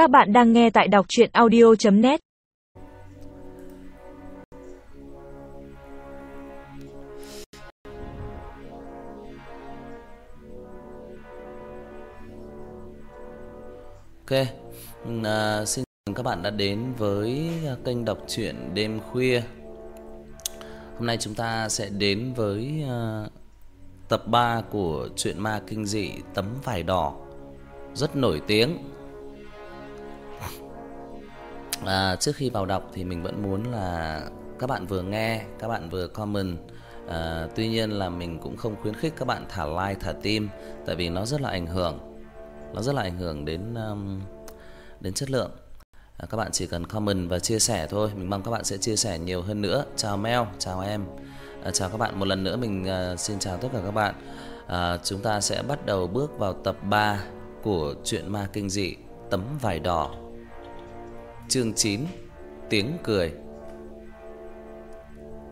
Các bạn đang nghe tại đọc chuyện audio.net Ok, à, xin chào các bạn đã đến với à, kênh đọc truyện đêm khuya. Hôm nay chúng ta sẽ đến với uh, tập 3 của truyện ma kinh dị Tấm vải đỏ. Rất nổi tiếng à, Trước khi vào đọc thì mình vẫn muốn là các bạn vừa nghe, các bạn vừa comment. À, Tuy nhiên là mình cũng không khuyến khích các bạn thả like, thả tim Tại vì nó rất là ảnh hưởng. Nó rất là ảnh hưởng đến, um, đến chất lượng. À, Các bạn chỉ cần comment và chia sẻ thôi. Mình mong các bạn sẽ chia sẻ nhiều hơn nữa. Chào Mel, chào em. À, Chào các bạn, một lần nữa mình uh, xin chào tất cả các bạn. À, Chúng ta sẽ bắt đầu bước vào tập 3 của chuyện ma kinh dị Tấm vải đỏ. Chương 9 Tiếng cười.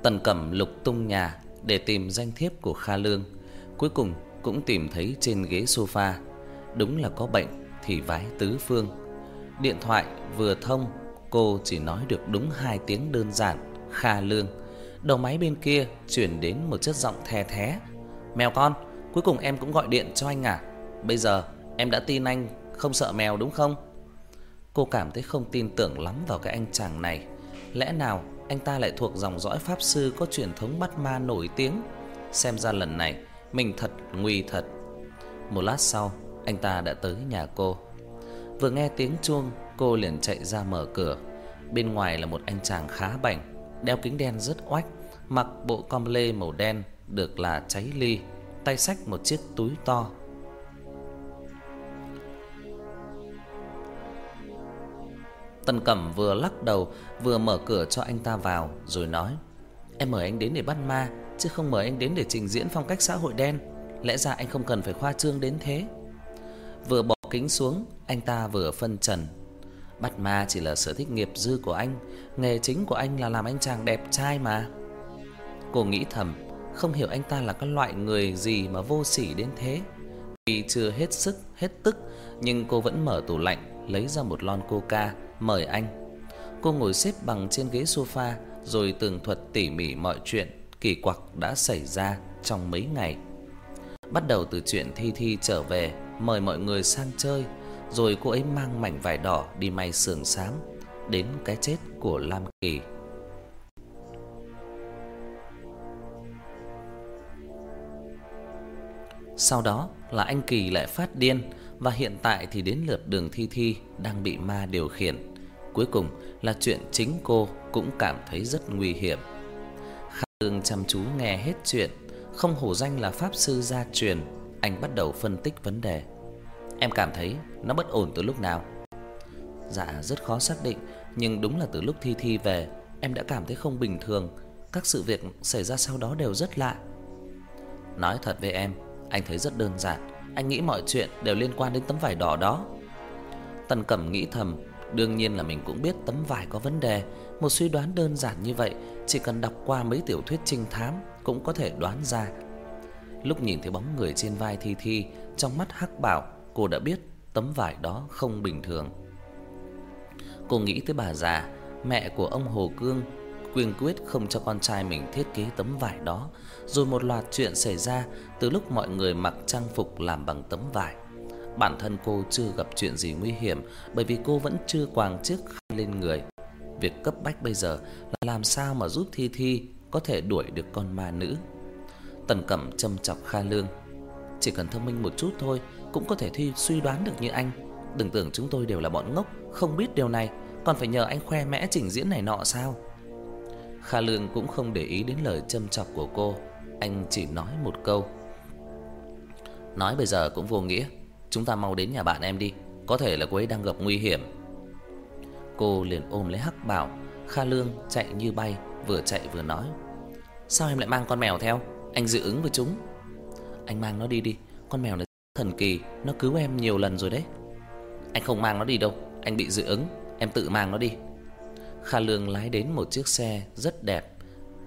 Tần Cẩm lục tung nhà để tìm danh thiếp của Kha Lương, Cuối cùng cũng tìm thấy trên ghế sofa. Đúng là có bệnh thì vái tứ phương. Điện thoại vừa thông, Cô chỉ nói được đúng hai tiếng đơn giản, Kha Lương. Đầu máy bên kia chuyển đến một chất giọng the thé. Mèo con, Cuối cùng em cũng gọi điện cho anh à. Bây giờ em đã tin anh, Không sợ mèo đúng không? Cô cảm thấy không tin tưởng lắm vào cái anh chàng này. Lẽ nào anh ta lại thuộc dòng dõi pháp sư Có truyền thống bắt ma nổi tiếng? Xem ra lần này, Mình thật nguy thật. Một lát sau, Anh ta đã tới nhà cô. Vừa nghe tiếng chuông, Cô liền chạy ra mở cửa. Bên ngoài là một anh chàng khá bảnh, Đeo kính đen rất oách, Mặc bộ com lê màu đen, Được là cháy ly, Tay xách một chiếc túi to. Tần Cẩm vừa lắc đầu Vừa mở cửa cho anh ta vào Rồi nói Em mời anh đến để bắt ma Chứ không mời anh đến để trình diễn phong cách xã hội đen. Lẽ ra anh không cần phải khoa trương đến thế. Vừa bỏ kính xuống Anh ta vừa phân trần Bắt ma chỉ là sở thích nghiệp dư của anh Nghề chính của anh là làm anh chàng đẹp trai mà. Cô nghĩ thầm Không hiểu anh ta là cái loại người gì mà vô sỉ đến thế. Vì chưa hết sức, hết tức Nhưng cô vẫn mở tủ lạnh Lấy ra một lon coca, Mời anh. Cô ngồi xếp bằng trên ghế sofa, Rồi tường thuật tỉ mỉ mọi chuyện Kỳ quặc đã xảy ra trong mấy ngày. Bắt đầu từ chuyện Thi Thi trở về, Mời mọi người sang chơi, Rồi cô ấy mang mảnh vải đỏ đi may sườn xám, Đến cái chết của Lam Kỳ. Sau đó là anh Kỳ lại phát điên và hiện tại thì đến lượt đường Thi Thi đang bị ma điều khiển. Cuối cùng là chuyện chính cô cũng cảm thấy rất nguy hiểm. Khả Tường chăm chú nghe hết chuyện. Không hổ danh là Pháp Sư gia truyền, Anh bắt đầu phân tích vấn đề. Em cảm thấy nó bất ổn từ lúc nào? Dạ rất khó xác định, Nhưng đúng là từ lúc Thi Thi về, Em đã cảm thấy không bình thường. Các sự việc xảy ra sau đó đều rất lạ. Nói thật với em, Anh thấy rất đơn giản. Anh nghĩ mọi chuyện đều liên quan đến tấm vải đỏ đó. Tần Cẩm nghĩ thầm, Đương nhiên là mình cũng biết tấm vải có vấn đề. Một suy đoán đơn giản như vậy, Chỉ cần đọc qua mấy tiểu thuyết trinh thám Cũng có thể đoán ra. Lúc nhìn thấy bóng người trên vai Thi Thi, Trong mắt hắc bảo Cô đã biết tấm vải đó không bình thường. Cô nghĩ tới bà già, Mẹ của ông Hồ Cương Quyên quyết không cho con trai mình thiết kế tấm vải đó. Rồi một loạt chuyện xảy ra Từ lúc mọi người mặc trang phục làm bằng tấm vải. Bản thân cô chưa gặp chuyện gì nguy hiểm, Bởi vì cô vẫn chưa quàng chiếc khăn lên người. Việc cấp bách bây giờ là làm sao mà giúp Thi Thi Có thể đuổi được con ma nữ. Tần Cẩm châm chọc Kha Lương. Chỉ cần thông minh một chút thôi, Cũng có thể thi suy đoán được như anh. Đừng tưởng chúng tôi đều là bọn ngốc, Không biết điều này. Còn phải nhờ anh khoe mẽ trình diễn này nọ sao? Kha Lương cũng không để ý đến lời châm chọc của cô. Anh chỉ nói một câu. Nói bây giờ cũng vô nghĩa. Chúng ta mau đến nhà bạn em đi. Có thể là cô ấy đang gặp nguy hiểm. Cô liền ôm lấy Hắc Bảo. Kha Lương chạy như bay, Vừa chạy vừa nói. Sao em lại mang con mèo theo? Anh dự ứng với chúng. Anh mang nó đi đi. Con mèo này thần kỳ. Nó cứu em nhiều lần rồi đấy. Anh không mang nó đi đâu. Anh bị dị ứng. Em tự mang nó đi. Kha Lương lái đến một chiếc xe rất đẹp.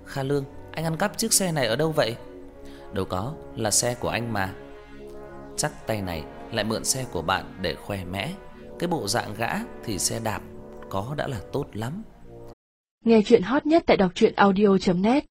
Kha Lương, Anh ăn cắp chiếc xe này ở đâu vậy? Đâu có, Là xe của anh mà. Chắc tay này lại mượn xe của bạn để khoe mẽ. Cái bộ dạng gã thì xe đạp có đã là tốt lắm. Nghe chuyện hot nhất tại đọc truyện audio net.